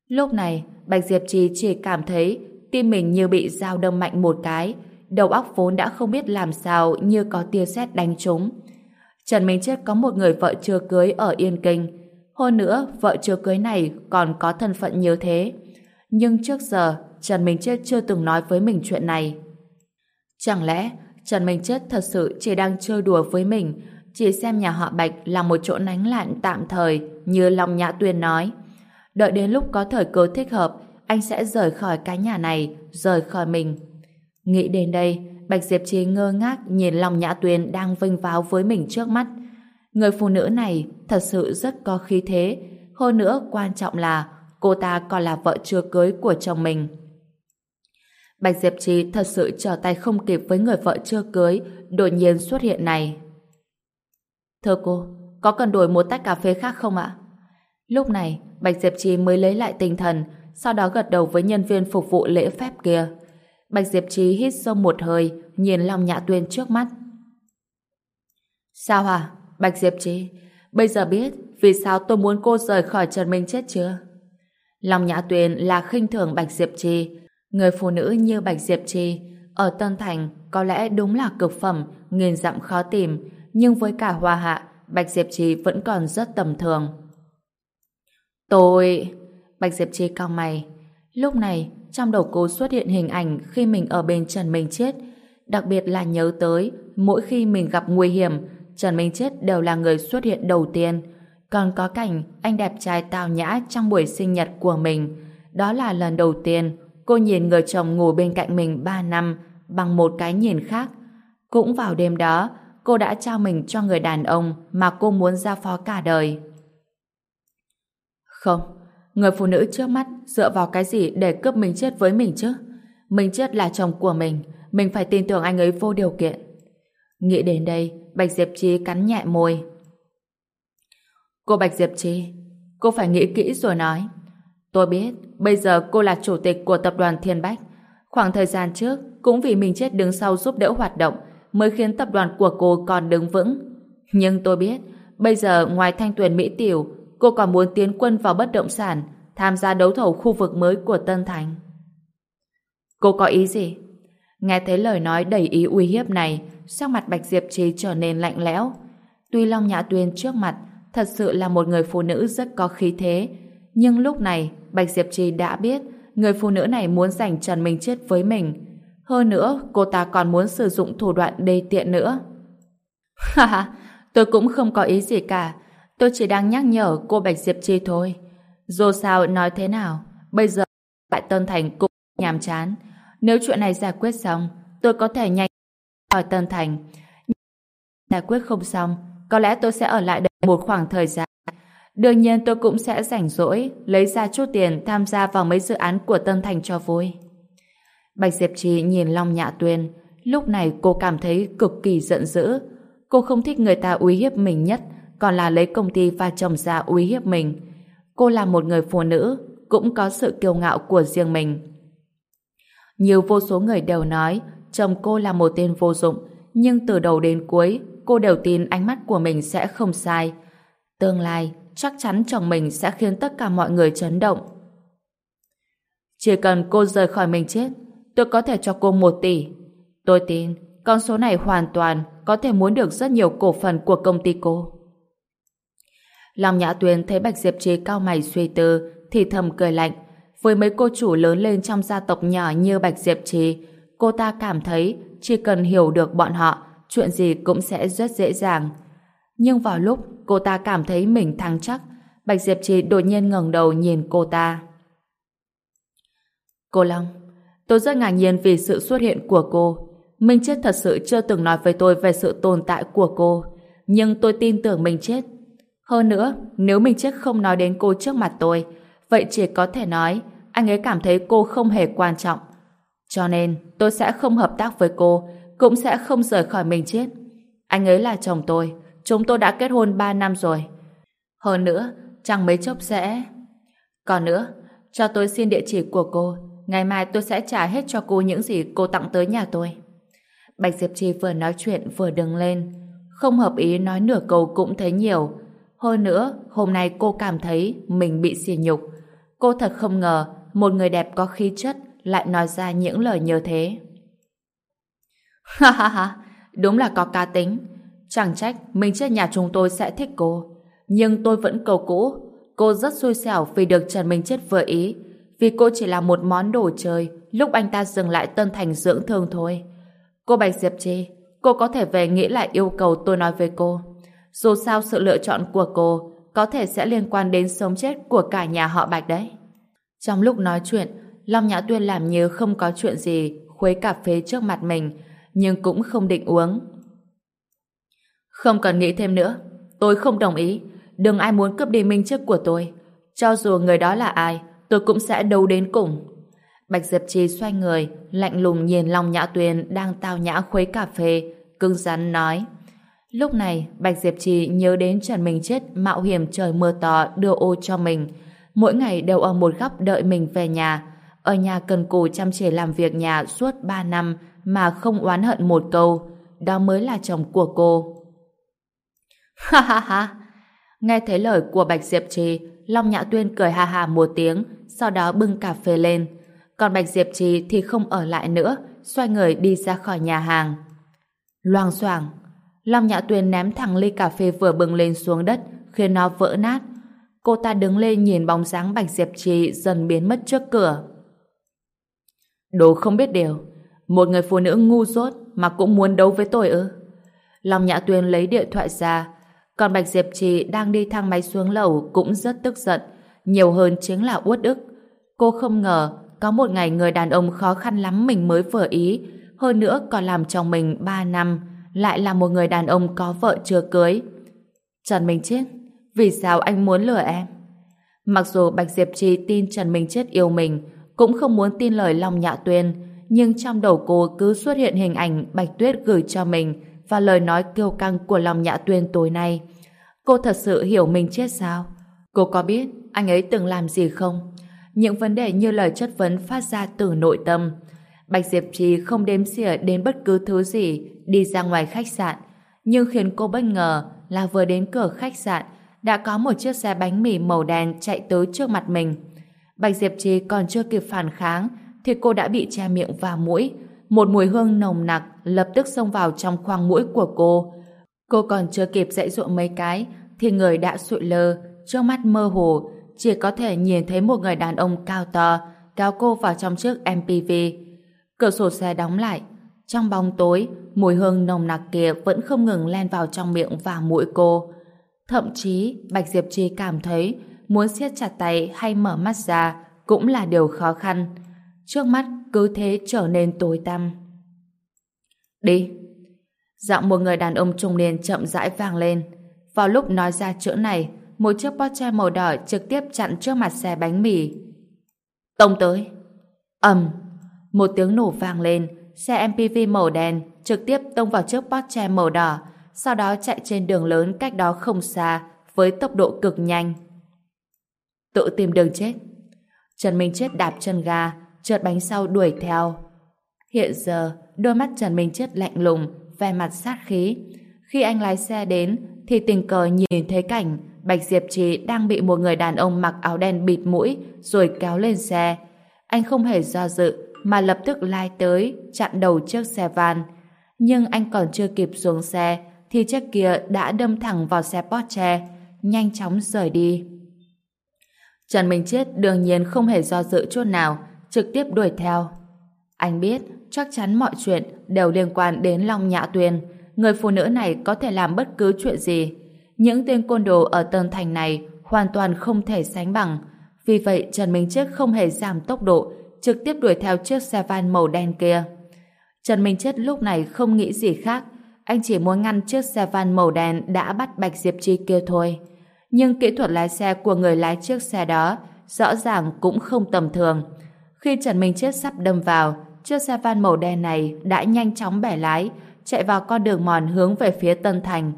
Lúc này, Bạch Diệp Trì chỉ cảm thấy tim mình như bị dao đâm mạnh một cái, đầu óc vốn đã không biết làm sao như có tia sét đánh trúng. Trần Minh Chết có một người vợ chưa cưới ở Yên Kinh. Hơn nữa, vợ chưa cưới này còn có thân phận như thế. Nhưng trước giờ, Trần Minh Chết chưa từng nói với mình chuyện này. Chẳng lẽ Trần Minh Chết thật sự chỉ đang chơi đùa với mình, chỉ xem nhà họ Bạch là một chỗ nánh lạn tạm thời như Long Nhã Tuyên nói. Đợi đến lúc có thời cơ thích hợp, anh sẽ rời khỏi cái nhà này, rời khỏi mình. Nghĩ đến đây, Bạch Diệp Trì ngơ ngác nhìn Long Nhã tuyền đang vinh váo với mình trước mắt. Người phụ nữ này thật sự rất có khí thế, hơn nữa quan trọng là cô ta còn là vợ chưa cưới của chồng mình. Bạch Diệp Trì thật sự trở tay không kịp với người vợ chưa cưới đột nhiên xuất hiện này. Thưa cô, có cần đổi một tách cà phê khác không ạ? Lúc này, Bạch Diệp Trì mới lấy lại tinh thần, sau đó gật đầu với nhân viên phục vụ lễ phép kia. Bạch Diệp Trí hít sâu một hơi, nhìn Long Nhã Tuyên trước mắt. Sao hả? Bạch Diệp Trí, bây giờ biết vì sao tôi muốn cô rời khỏi Trần Minh Chết chưa? Long Nhã Tuyền là khinh thường Bạch Diệp Trì. Người phụ nữ như Bạch Diệp Trì ở Tân Thành có lẽ đúng là cực phẩm, nghìn dặm khó tìm, nhưng với cả Hoa Hạ, Bạch Diệp Trì vẫn còn rất tầm thường. Tôi... Bạch Diệp Trì cao mày. Lúc này, trong đầu cô xuất hiện hình ảnh khi mình ở bên Trần Minh Chết, đặc biệt là nhớ tới mỗi khi mình gặp nguy hiểm, Trần Minh Chết đều là người xuất hiện đầu tiên. Còn có cảnh anh đẹp trai tào nhã trong buổi sinh nhật của mình. Đó là lần đầu tiên cô nhìn người chồng ngủ bên cạnh mình 3 năm bằng một cái nhìn khác. Cũng vào đêm đó, cô đã trao mình cho người đàn ông mà cô muốn giao phó cả đời. Không, người phụ nữ trước mắt dựa vào cái gì để cướp mình chết với mình chứ? Mình chết là chồng của mình, mình phải tin tưởng anh ấy vô điều kiện. Nghĩ đến đây, Bạch Diệp Chi cắn nhẹ môi. Cô Bạch Diệp Chi, cô phải nghĩ kỹ rồi nói. Tôi biết, bây giờ cô là chủ tịch của tập đoàn Thiên Bách. Khoảng thời gian trước, cũng vì mình chết đứng sau giúp đỡ hoạt động, mới khiến tập đoàn của cô còn đứng vững. Nhưng tôi biết, bây giờ ngoài thanh tuyển Mỹ Tiểu, cô còn muốn tiến quân vào bất động sản, tham gia đấu thầu khu vực mới của Tân Thành. Cô có ý gì? Nghe thấy lời nói đầy ý uy hiếp này, sắc mặt Bạch Diệp Trì trở nên lạnh lẽo. Tuy Long Nhã Tuyên trước mặt thật sự là một người phụ nữ rất có khí thế, nhưng lúc này Bạch Diệp Trì đã biết người phụ nữ này muốn giành Trần Minh Chết với mình. Hơn nữa, cô ta còn muốn sử dụng thủ đoạn đê tiện nữa. Ha ha, tôi cũng không có ý gì cả. Tôi chỉ đang nhắc nhở cô Bạch Diệp Chi thôi. Dù sao nói thế nào, bây giờ tại Tân Thành cũng nhàm chán. Nếu chuyện này giải quyết xong, tôi có thể nhanh khỏi Tân Thành. Giải quyết không xong, có lẽ tôi sẽ ở lại đây một khoảng thời gian. Đương nhiên tôi cũng sẽ rảnh rỗi, lấy ra chút tiền tham gia vào mấy dự án của Tân Thành cho vui. Bạch Diệp Trì nhìn Long Nhạ Tuyên, lúc này cô cảm thấy cực kỳ giận dữ. Cô không thích người ta uy hiếp mình nhất, còn là lấy công ty và chồng ra uy hiếp mình. Cô là một người phụ nữ, cũng có sự kiêu ngạo của riêng mình. Nhiều vô số người đều nói chồng cô là một tên vô dụng, nhưng từ đầu đến cuối cô đều tin ánh mắt của mình sẽ không sai. Tương lai, chắc chắn chồng mình sẽ khiến tất cả mọi người chấn động. Chỉ cần cô rời khỏi mình chết, tôi có thể cho cô một tỷ. Tôi tin, con số này hoàn toàn có thể muốn được rất nhiều cổ phần của công ty cô. Lòng Nhã Tuyền thấy Bạch Diệp Trì cao mày suy tư, thì thầm cười lạnh. Với mấy cô chủ lớn lên trong gia tộc nhỏ như Bạch Diệp Trì, cô ta cảm thấy chỉ cần hiểu được bọn họ, chuyện gì cũng sẽ rất dễ dàng. Nhưng vào lúc cô ta cảm thấy mình thắng chắc, Bạch Diệp Trì đột nhiên ngẩng đầu nhìn cô ta. Cô Long, tôi rất ngạc nhiên vì sự xuất hiện của cô. Minh Chết thật sự chưa từng nói với tôi về sự tồn tại của cô, nhưng tôi tin tưởng Minh Chết. Hơn nữa, nếu mình Chết không nói đến cô trước mặt tôi, vậy chỉ có thể nói anh ấy cảm thấy cô không hề quan trọng. Cho nên, tôi sẽ không hợp tác với cô, cũng sẽ không rời khỏi mình Chết. Anh ấy là chồng tôi, chúng tôi đã kết hôn 3 năm rồi. Hơn nữa, chẳng mấy chốc sẽ... Còn nữa, cho tôi xin địa chỉ của cô, ngày mai tôi sẽ trả hết cho cô những gì cô tặng tới nhà tôi. Bạch Diệp Trì vừa nói chuyện vừa đứng lên, không hợp ý nói nửa câu cũng thấy nhiều. Hơn nữa, hôm nay cô cảm thấy mình bị xỉ nhục. Cô thật không ngờ một người đẹp có khí chất lại nói ra những lời như thế. Ha ha ha, đúng là có cá tính. Chẳng trách mình chết nhà chúng tôi sẽ thích cô. Nhưng tôi vẫn cầu cũ. Cô rất xui xẻo vì được Trần Minh Chết vừa ý. Vì cô chỉ là một món đồ chơi lúc anh ta dừng lại Tân Thành dưỡng thương thôi. Cô Bạch Diệp Chi, cô có thể về nghĩ lại yêu cầu tôi nói với cô. Dù sao sự lựa chọn của cô có thể sẽ liên quan đến sống chết của cả nhà họ Bạch đấy. Trong lúc nói chuyện, Long Nhã Tuyên làm như không có chuyện gì khuấy cà phê trước mặt mình, nhưng cũng không định uống. Không cần nghĩ thêm nữa, tôi không đồng ý. Đừng ai muốn cướp đi minh chức của tôi. Cho dù người đó là ai, tôi cũng sẽ đấu đến cùng. Bạch Diệp Trì xoay người, lạnh lùng nhìn Long Nhã Tuyên đang tao nhã khuấy cà phê, cứng rắn nói. Lúc này, Bạch Diệp Trì nhớ đến Trần Minh Chết mạo hiểm trời mưa to đưa ô cho mình. Mỗi ngày đều ở một góc đợi mình về nhà. Ở nhà cần cù chăm chỉ làm việc nhà suốt 3 năm mà không oán hận một câu. Đó mới là chồng của cô. Ha ha ha! Nghe thấy lời của Bạch Diệp Trì, Long Nhã Tuyên cười ha ha một tiếng, sau đó bưng cà phê lên. Còn Bạch Diệp Trì thì không ở lại nữa, xoay người đi ra khỏi nhà hàng. Loang xoảng Long Nhã Tuyền ném thẳng ly cà phê vừa bưng lên xuống đất, khiến nó vỡ nát. Cô ta đứng lên nhìn bóng dáng Bạch Diệp Trì dần biến mất trước cửa. Đồ không biết điều, một người phụ nữ ngu dốt mà cũng muốn đấu với tôi ư? Long Nhã Tuyền lấy điện thoại ra, còn Bạch Diệp Trì đang đi thang máy xuống lầu cũng rất tức giận, nhiều hơn chính là uất ức. Cô không ngờ có một ngày người đàn ông khó khăn lắm mình mới vừa ý, hơn nữa còn làm chồng mình 3 năm, lại là một người đàn ông có vợ chưa cưới. Trần Minh Chết, vì sao anh muốn lừa em? Mặc dù Bạch Diệp Trì tin Trần Minh Chết yêu mình, cũng không muốn tin lời Long Nhạ Tuyên, nhưng trong đầu cô cứ xuất hiện hình ảnh Bạch Tuyết gửi cho mình và lời nói kiêu căng của Long Nhạ Tuyên tối nay. Cô thật sự hiểu mình chết sao? Cô có biết anh ấy từng làm gì không? Những vấn đề như lời chất vấn phát ra từ nội tâm. Bạch Diệp Trì không đếm xỉa đến bất cứ thứ gì đi ra ngoài khách sạn. Nhưng khiến cô bất ngờ là vừa đến cửa khách sạn đã có một chiếc xe bánh mì màu đen chạy tới trước mặt mình. Bạch Diệp Trì còn chưa kịp phản kháng thì cô đã bị che miệng và mũi. Một mùi hương nồng nặc lập tức xông vào trong khoang mũi của cô. Cô còn chưa kịp dãy ruộng mấy cái thì người đã sụi lơ, trước mắt mơ hồ, chỉ có thể nhìn thấy một người đàn ông cao to kéo cô vào trong chiếc MPV. Cửa sổ xe đóng lại. Trong bóng tối, mùi hương nồng nặc kia vẫn không ngừng len vào trong miệng và mũi cô. Thậm chí, Bạch Diệp Trì cảm thấy muốn siết chặt tay hay mở mắt ra cũng là điều khó khăn. Trước mắt cứ thế trở nên tối tăm. Đi! Giọng một người đàn ông trung niên chậm rãi vang lên. Vào lúc nói ra chữ này, một chiếc Porsche màu đỏ trực tiếp chặn trước mặt xe bánh mì. Tông tới! ầm một tiếng nổ vang lên, xe MPV màu đen trực tiếp tông vào chiếc Porsche màu đỏ, sau đó chạy trên đường lớn cách đó không xa với tốc độ cực nhanh. Tự tìm đường chết. Trần Minh Chết đạp chân ga, trượt bánh sau đuổi theo. Hiện giờ, đôi mắt Trần Minh Chết lạnh lùng, vẻ mặt sát khí. Khi anh lái xe đến, thì tình cờ nhìn thấy cảnh Bạch Diệp Trì đang bị một người đàn ông mặc áo đen bịt mũi rồi kéo lên xe. Anh không hề do dự mà lập tức lai tới chặn đầu chiếc xe van. Nhưng anh còn chưa kịp xuống xe thì chiếc kia đã đâm thẳng vào xe Porsche nhanh chóng rời đi. Trần Minh Chết đương nhiên không hề do dự chút nào trực tiếp đuổi theo. Anh biết chắc chắn mọi chuyện đều liên quan đến Long Nhã Tuyền người phụ nữ này có thể làm bất cứ chuyện gì. Những tên côn đồ ở Tân Thành này hoàn toàn không thể sánh bằng. Vì vậy Trần Minh Chết không hề giảm tốc độ, trực tiếp đuổi theo chiếc xe van màu đen kia. Trần Minh Chết lúc này không nghĩ gì khác, anh chỉ muốn ngăn chiếc xe van màu đen đã bắt Bạch Diệp Chi kia thôi. Nhưng kỹ thuật lái xe của người lái chiếc xe đó rõ ràng cũng không tầm thường. Khi Trần Minh Chết sắp đâm vào, chiếc xe van màu đen này đã nhanh chóng bẻ lái, chạy vào con đường mòn hướng về phía Tân Thành.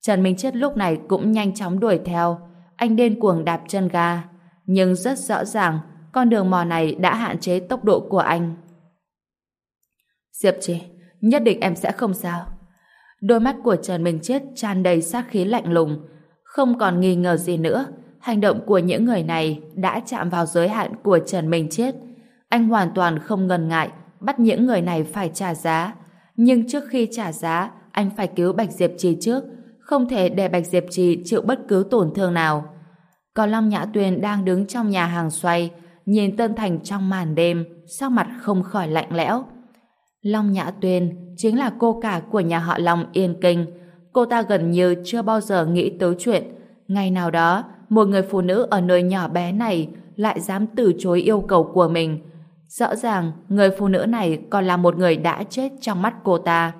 Trần Minh Chết lúc này cũng nhanh chóng đuổi theo. Anh điên cuồng đạp chân ga. Nhưng rất rõ ràng, con đường mòn này đã hạn chế tốc độ của anh. Diệp Trì, nhất định em sẽ không sao. Đôi mắt của Trần Minh Chết tràn đầy sát khí lạnh lùng. Không còn nghi ngờ gì nữa, hành động của những người này đã chạm vào giới hạn của Trần Minh Chết. Anh hoàn toàn không ngần ngại bắt những người này phải trả giá nhưng trước khi trả giá, anh phải cứu Bạch Diệp Trì trước, không thể để Bạch Diệp Trì chịu bất cứ tổn thương nào. Còn Long Nhã Tuyền đang đứng trong nhà hàng xoay, nhìn Tân Thành trong màn đêm, sắc mặt không khỏi lạnh lẽo. Long Nhã Tuyền chính là cô cả của nhà họ Long Yên Kinh. Cô ta gần như chưa bao giờ nghĩ tới chuyện. Ngày nào đó, một người phụ nữ ở nơi nhỏ bé này lại dám từ chối yêu cầu của mình. Rõ ràng, người phụ nữ này còn là một người đã chết trong mắt cô ta.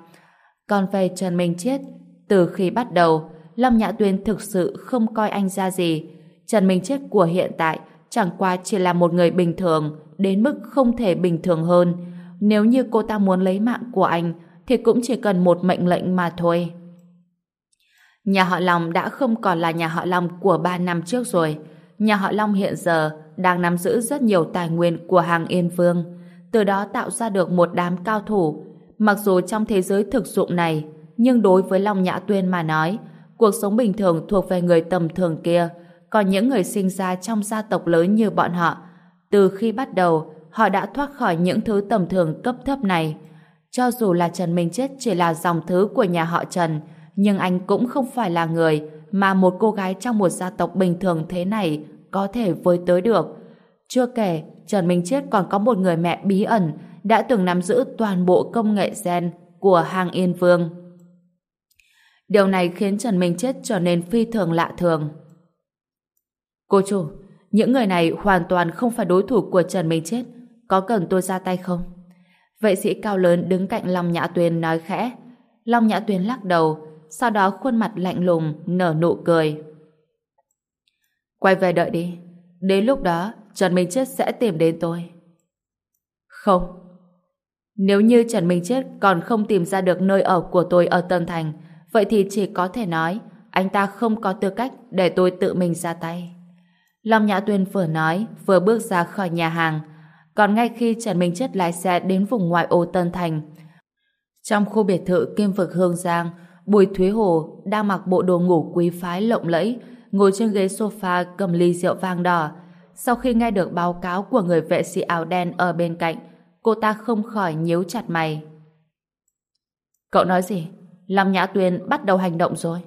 Còn về Trần Minh Chết, từ khi bắt đầu, long Nhã Tuyên thực sự không coi anh ra gì. Trần Minh Chết của hiện tại chẳng qua chỉ là một người bình thường, đến mức không thể bình thường hơn. Nếu như cô ta muốn lấy mạng của anh, thì cũng chỉ cần một mệnh lệnh mà thôi. Nhà họ Long đã không còn là nhà họ Long của ba năm trước rồi. Nhà họ Long hiện giờ đang nắm giữ rất nhiều tài nguyên của hàng Yên Vương, từ đó tạo ra được một đám cao thủ. Mặc dù trong thế giới thực dụng này, nhưng đối với Long Nhã Tuyên mà nói, cuộc sống bình thường thuộc về người tầm thường kia, còn những người sinh ra trong gia tộc lớn như bọn họ, từ khi bắt đầu, họ đã thoát khỏi những thứ tầm thường cấp thấp này. Cho dù là Trần Minh Chết chỉ là dòng thứ của nhà họ Trần, nhưng anh cũng không phải là người mà một cô gái trong một gia tộc bình thường thế này có thể với tới được. Chưa kể, Trần Minh Chết còn có một người mẹ bí ẩn đã từng nắm giữ toàn bộ công nghệ gen của hàng Yên Vương. Điều này khiến Trần Minh Chết trở nên phi thường lạ thường. Cô chủ, những người này hoàn toàn không phải đối thủ của Trần Minh Chết. Có cần tôi ra tay không? Vệ sĩ cao lớn đứng cạnh Long Nhã Tuyền nói khẽ. Long Nhã Tuyền lắc đầu, sau đó khuôn mặt lạnh lùng, nở nụ cười. Quay về đợi đi. Đến lúc đó, Trần Minh Chết sẽ tìm đến tôi. Không. Nếu như Trần Minh Chết còn không tìm ra được nơi ở của tôi ở Tân Thành, vậy thì chỉ có thể nói anh ta không có tư cách để tôi tự mình ra tay. Long Nhã Tuyên vừa nói, vừa bước ra khỏi nhà hàng. Còn ngay khi Trần Minh Chất lái xe đến vùng ngoại ô Tân Thành, trong khu biệt thự Kim Vực Hương Giang, Bùi Thúy Hồ đang mặc bộ đồ ngủ quý phái lộng lẫy, ngồi trên ghế sofa cầm ly rượu vang đỏ. Sau khi nghe được báo cáo của người vệ sĩ áo đen ở bên cạnh, cô ta không khỏi nhíu chặt mày. Cậu nói gì? Long Nhã Tuyên bắt đầu hành động rồi.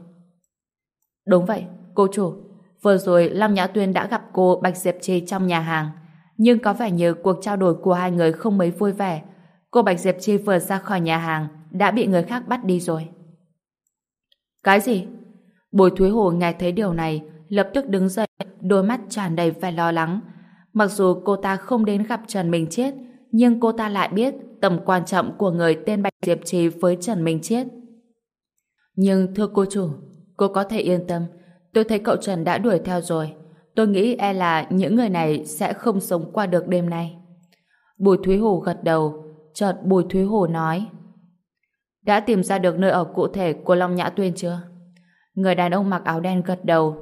Đúng vậy, cô chủ. Vừa rồi Lam Nhã Tuyên đã gặp cô Bạch Diệp Trì trong nhà hàng. Nhưng có vẻ như cuộc trao đổi của hai người không mấy vui vẻ. Cô Bạch Diệp Chi vừa ra khỏi nhà hàng đã bị người khác bắt đi rồi. Cái gì? Bùi Thúy Hồ nghe thấy điều này lập tức đứng dậy đôi mắt tràn đầy vẻ lo lắng. Mặc dù cô ta không đến gặp Trần Minh Chết nhưng cô ta lại biết tầm quan trọng của người tên Bạch Diệp Trì với Trần Minh Chết. Nhưng thưa cô chủ, cô có thể yên tâm Tôi thấy cậu Trần đã đuổi theo rồi. Tôi nghĩ e là những người này sẽ không sống qua được đêm nay. Bùi Thúy Hồ gật đầu. Chợt Bùi Thúy Hồ nói Đã tìm ra được nơi ở cụ thể của Long Nhã Tuyên chưa? Người đàn ông mặc áo đen gật đầu.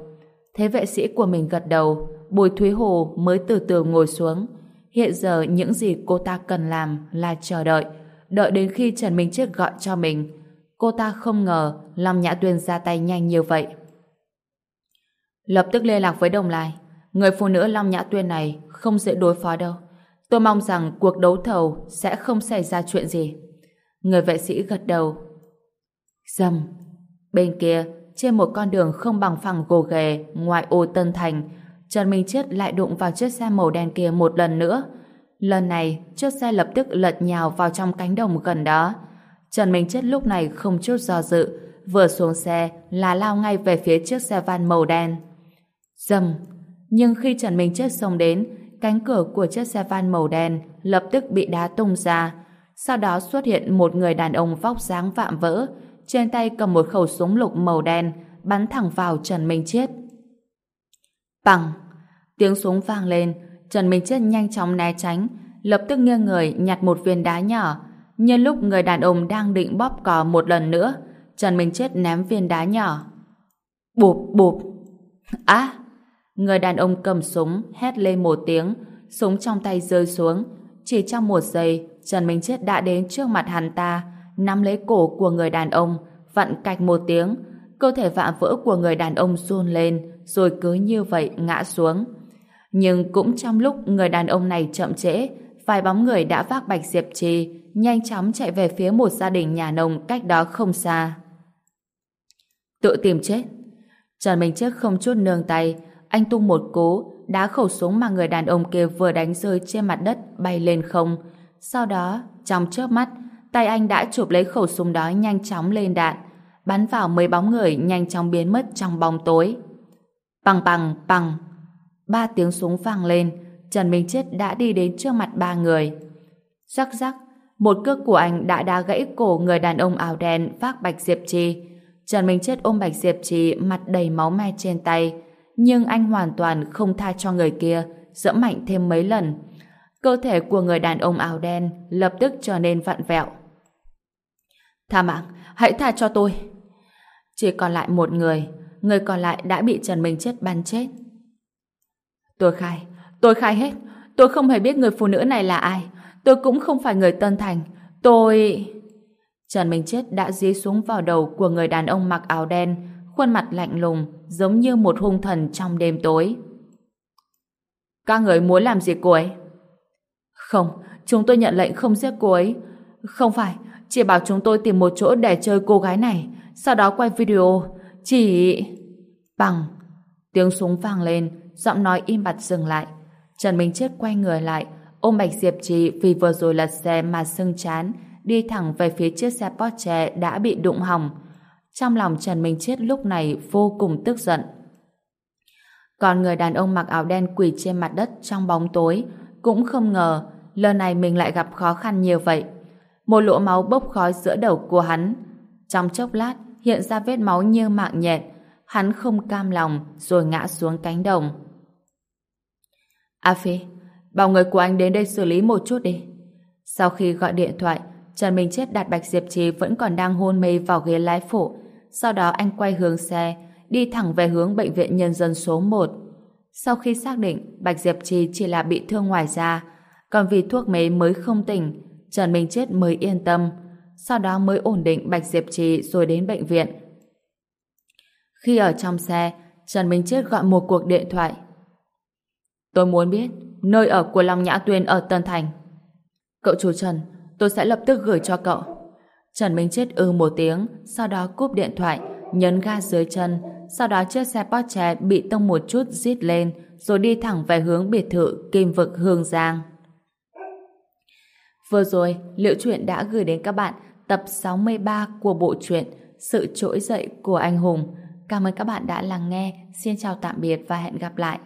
Thế vệ sĩ của mình gật đầu, Bùi Thúy Hồ mới từ từ ngồi xuống. Hiện giờ những gì cô ta cần làm là chờ đợi, đợi đến khi Trần Minh Chết gọi cho mình. Cô ta không ngờ Long Nhã Tuyên ra tay nhanh như vậy. Lập tức liên lạc với Đồng Lai. Người phụ nữ Long Nhã Tuyên này không dễ đối phó đâu. Tôi mong rằng cuộc đấu thầu sẽ không xảy ra chuyện gì. Người vệ sĩ gật đầu. Dầm. Bên kia, trên một con đường không bằng phẳng gồ ghề ngoài ô Tân Thành, Trần Minh Chết lại đụng vào chiếc xe màu đen kia một lần nữa. Lần này, chiếc xe lập tức lật nhào vào trong cánh đồng gần đó. Trần Minh Chết lúc này không chút do dự, vừa xuống xe là lao ngay về phía chiếc xe van màu đen. Dầm! Nhưng khi Trần Minh Chết xông đến, cánh cửa của chiếc xe van màu đen lập tức bị đá tung ra. Sau đó xuất hiện một người đàn ông vóc dáng vạm vỡ, trên tay cầm một khẩu súng lục màu đen, bắn thẳng vào Trần Minh Chết. Bằng! Tiếng súng vang lên, Trần Minh Chết nhanh chóng né tránh, lập tức nghiêng người nhặt một viên đá nhỏ. Nhân lúc người đàn ông đang định bóp cò một lần nữa, Trần Minh Chết ném viên đá nhỏ. Bụp bụp! Á! Người đàn ông cầm súng, hét lên một tiếng, súng trong tay rơi xuống. Chỉ trong một giây, Trần Minh Chết đã đến trước mặt hắn ta, nắm lấy cổ của người đàn ông, vặn cạch một tiếng. Cơ thể vạ vỡ của người đàn ông run lên, rồi cứ như vậy ngã xuống. Nhưng cũng trong lúc người đàn ông này chậm trễ, vài bóng người đã vác bạch diệp trì, nhanh chóng chạy về phía một gia đình nhà nông cách đó không xa. Tự tìm chết. Trần Minh Chết không chút nương tay, anh tung một cú, đá khẩu súng mà người đàn ông kia vừa đánh rơi trên mặt đất bay lên không. Sau đó, trong chớp mắt, tay anh đã chụp lấy khẩu súng đó nhanh chóng lên đạn, bắn vào mấy bóng người nhanh chóng biến mất trong bóng tối. Bằng bằng, bằng. Ba tiếng súng vang lên, Trần Minh Chết đã đi đến trước mặt ba người. Rắc rắc, một cước của anh đã đá gãy cổ người đàn ông áo đen vác bạch diệp trì. Trần Minh Chết ôm bạch diệp trì mặt đầy máu me trên tay, nhưng anh hoàn toàn không tha cho người kia, dẫm mạnh thêm mấy lần. Cơ thể của người đàn ông áo đen lập tức trở nên vặn vẹo. Tha mạng, hãy tha cho tôi. Chỉ còn lại một người, người còn lại đã bị Trần Minh Chết bắn chết. Tôi khai, tôi khai hết. Tôi không hề biết người phụ nữ này là ai. Tôi cũng không phải người Tân Thành. Tôi... Trần Minh Chết đã dí xuống vào đầu của người đàn ông mặc áo đen, khuôn mặt lạnh lùng, giống như một hung thần trong đêm tối. Các người muốn làm gì cô ấy? Không, chúng tôi nhận lệnh không giết cô ấy. Không phải, chỉ bảo chúng tôi tìm một chỗ để chơi cô gái này, sau đó quay video. Chỉ... Bằng. Tiếng súng vang lên, giọng nói im bặt dừng lại. Trần Minh Chết quay người lại, ôm Bạch Diệp Trì vì vừa rồi lật xe mà sưng chán, đi thẳng về phía chiếc xe Porsche đã bị đụng hỏng. Trong lòng Trần Minh Chết lúc này vô cùng tức giận. Còn người đàn ông mặc áo đen quỳ trên mặt đất trong bóng tối cũng không ngờ lần này mình lại gặp khó khăn như vậy. Một lỗ máu bốc khói giữa đầu của hắn. Trong chốc lát hiện ra vết máu như mạng nhện. Hắn không cam lòng rồi ngã xuống cánh đồng. A Phi, bảo người của anh đến đây xử lý một chút đi. Sau khi gọi điện thoại, Trần Minh Chết đặt Bạch Diệp Trì vẫn còn đang hôn mê vào ghế lái phụ. Sau đó anh quay hướng xe, đi thẳng về hướng Bệnh viện Nhân dân số 1. Sau khi xác định Bạch Diệp Trì chỉ là bị thương ngoài da, còn vì thuốc mê mới không tỉnh, Trần Minh Chết mới yên tâm. Sau đó mới ổn định Bạch Diệp Trì rồi đến bệnh viện. Khi ở trong xe, Trần Minh Chết gọi một cuộc điện thoại. Tôi muốn biết nơi ở của Long Nhã Tuyên ở Tân Thành. Cậu chủ Trần, tôi sẽ lập tức gửi cho cậu. Trần Minh Chết ư một tiếng, sau đó cúp điện thoại, nhấn ga dưới chân, sau đó chiếc xe Porsche bị tông một chút rít lên, rồi đi thẳng về hướng biệt thự Kim Vực Hương Giang. Vừa rồi, Liễu Chuyện đã gửi đến các bạn tập 63 của bộ truyện Sự trỗi dậy của anh hùng. Cảm ơn các bạn đã lắng nghe. Xin chào tạm biệt và hẹn gặp lại.